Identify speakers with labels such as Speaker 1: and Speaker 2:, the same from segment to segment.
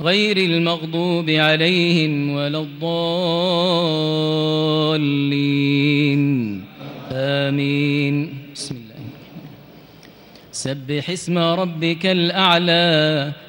Speaker 1: غير المغضوب عليهم ولا الضالين. آمين. بسم الله. سبح اسم ربك الأعلى.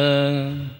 Speaker 1: uh,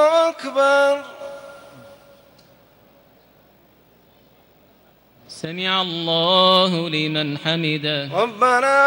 Speaker 1: سمع الله لمن حمده.
Speaker 2: ربنا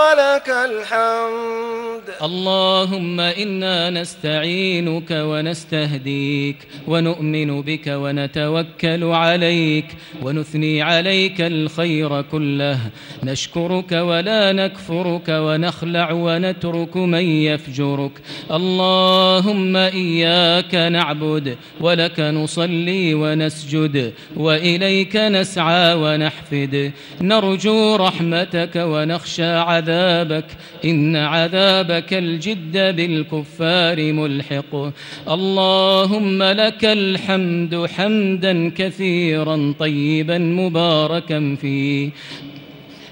Speaker 2: ولك الحمد.
Speaker 1: اللهم إنا نستعينك ونستهديك ونؤمن بك ونتوكل عليك ونثني عليك الخير كله. نشكرك ولا نكفرك ونخلع ونترك من يفجرك. اللهم إياك نعبد ولك نصلي ونسجد. وإليك نسعى ونحفد. نرجو رحمتك ونخشى عذابك. إن عذابك الجد بالكفار ملحق. اللهم لك الحمد حمدا كثيرا طيبا مباركا فيه.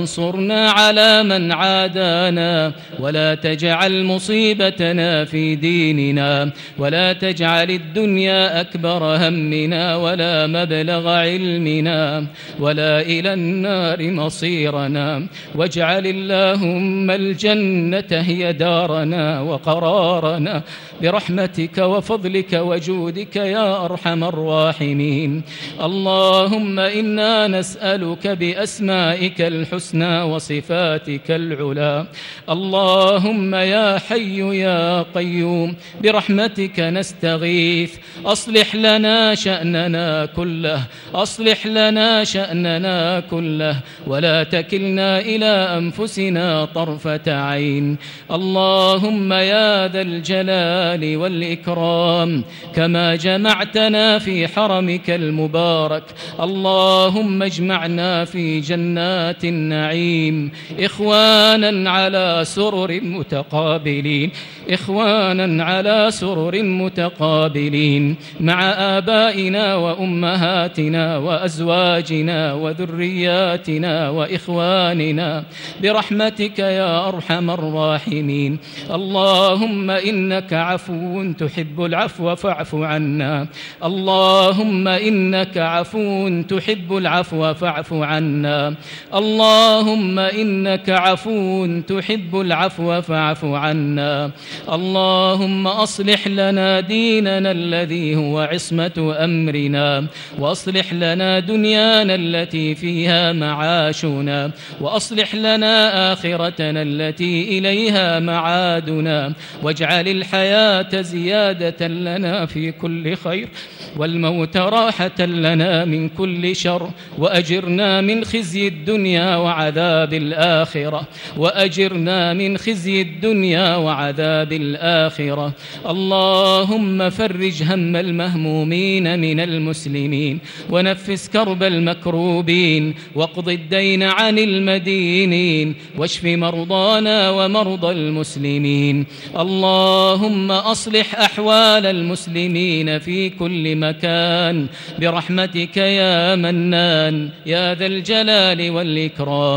Speaker 1: وانصرنا على من عادانا ولا تجعل مصيبتنا في ديننا ولا تجعل الدنيا أكبر همنا ولا مبلغ علمنا ولا إلى النار مصيرنا واجعل اللهم الجنة هي دارنا وقرارنا برحمتك وفضلك وجودك يا أرحم الراحمين اللهم إنا نسألك بأسمائك الحسنى وصفاتك العلا. اللهم يا حي يا قيوم برحمتك نستغيث. أصلح لنا شأننا كله أصلح لنا شأننا كله. ولا تكلنا إلى أنفسنا طرفة عين. اللهم يا ذا الجلال والإكرام كما جمعتنا في حرمك المبارك. اللهم اجمعنا في جنات النعيم. إخوانا على سرر متقابلين. إخوانا على سرر متقابلين. مع آبائنا وأمهاتنا وأزواجنا وذرياتنا وإخواننا. برحمتك يا أرحم الراحمين. اللهم إنك عفو تحب العفو فاعف عنا. اللهم إنك عفو تحب العفو فاعف عنا. اللهم إنك عفو تحب العفو فاعف عنا. اللهم أصلح لنا ديننا الذي هو عصمة أمرنا. وأصلح لنا دنيانا التي فيها معاشنا. وأصلح لنا آخرتنا التي إليها معادنا. واجعل الحياة زيادة لنا في كل خير. والموت راحة لنا من كل شر. وأجرنا من خزي الدنيا وعذاب الآخرة وأجرنا من خزي الدنيا وعذاب الآخرة اللهم فرج هم المهمومين من المسلمين ونفس كرب المكروبين واقض الدين عن المدينين واشف مرضانا ومرضى المسلمين اللهم أصلح أحوال المسلمين في كل مكان برحمتك يا منان يا ذا الجلال والإكرام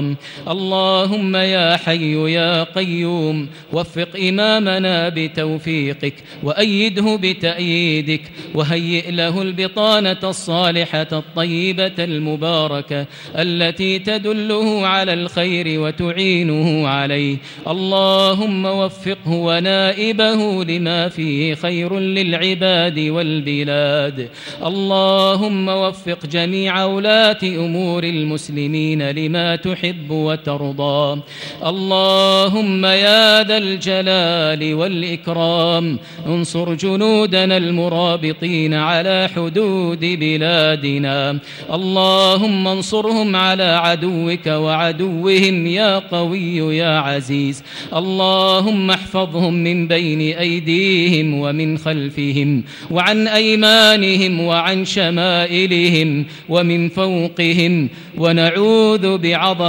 Speaker 1: اللهم يا حي يا قيوم وفق إمامنا بتوفيقك وأيده بتأييدك وهيئ له البطانة الصالحة الطيبة المباركة التي تدله على الخير وتعينه عليه. اللهم وفقه ونائبه لما فيه خير للعباد والبلاد. اللهم وفق جميع ولاة أمور المسلمين لما تحب وترضى. اللهم يا ذا الجلال والإكرام انصر جنودنا المرابطين على حدود بلادنا. اللهم انصرهم على عدوك وعدوهم يا قوي يا عزيز. اللهم احفظهم من بين أيديهم ومن خلفهم وعن أيمانهم وعن شمائلهم ومن فوقهم. ونعوذ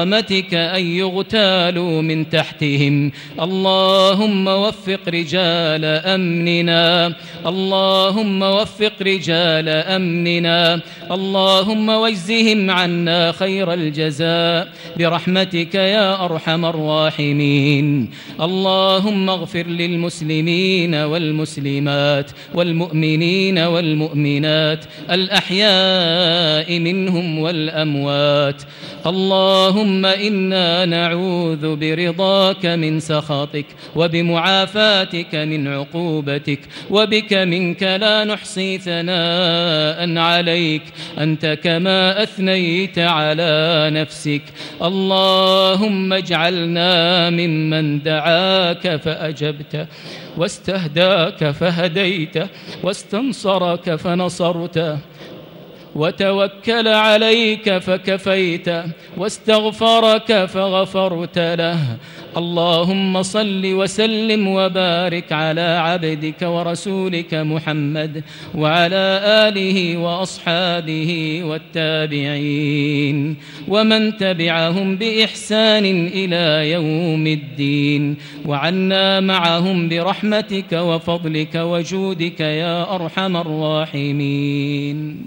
Speaker 1: بعظمتك أن يغتالوا من تحتهم. اللهم وفق رجال أمننا. اللهم وفق رجال أمننا. اللهم واجزهم عنا خير الجزاء. برحمتك يا أرحم الراحمين. اللهم اغفر للمسلمين والمسلمات والمؤمنين والمؤمنات. الأحياء منهم والأموات. اللهم اللهم إنا نعوذ برضاك من سخطك وبمعافاتك من عقوبتك وبك منك لا نحصي ثناء عليك. أنت كما أثنيت على نفسك. اللهم اجعلنا ممن دعاك فأجبت واستهداك فهديت واستنصرك فنصرت. وتوكل عليك فكفيت واستغفرك فغفرت له. اللهم صل وسلم وبارك على عبدك ورسولك محمد وعلى آله وأصحابه والتابعين ومن تبعهم بإحسان إلى يوم الدين. وعنا معهم برحمتك وفضلك وجودك يا أرحم الراحمين.